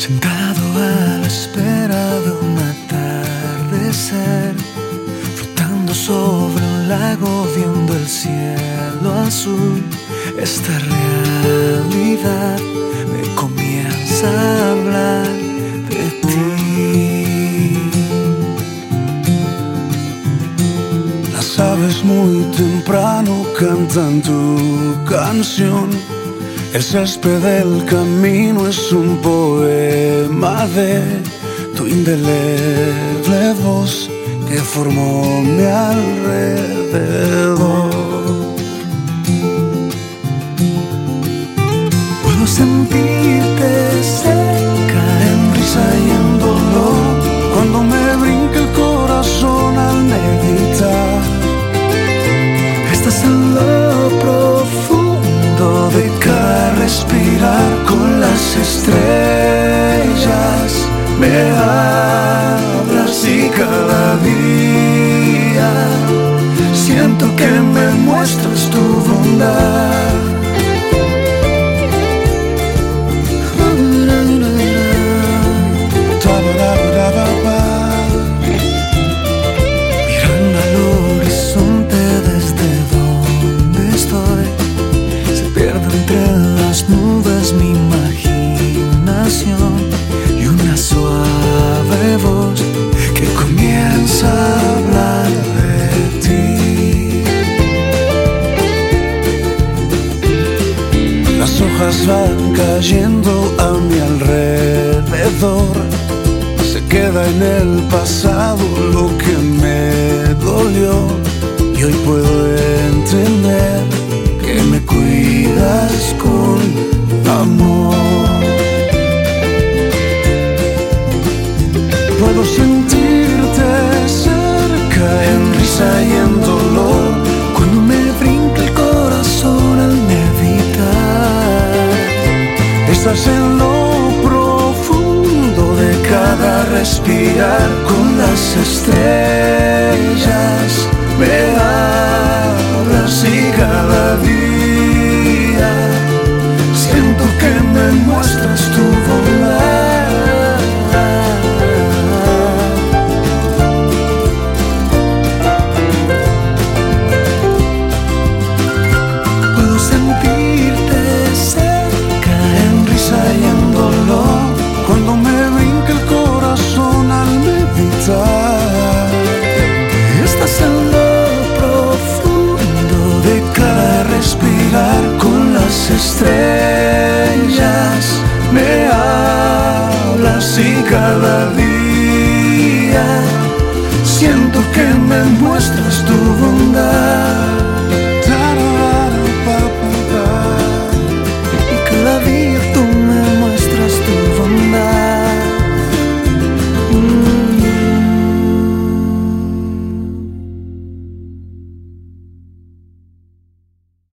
Sentado a la espera de un atardecer, flotando sobre un lago viendo el cielo azul, esta realidad me comienza a hablar de ti. Las aves muy temprano cantan tu canción el césped del camino es un poema de tu indeleble voz que formó mi alrededor. Tu Hojas van cayendo a mi alrededor. Se queda en el pasado lo que me dolió. Y hoy puedo En lo profundo de cada respirar con las estrellas. Me hablas y cada día siento que me muestras tu bondad. me hablas y cada día siento que me muestras tu bondad.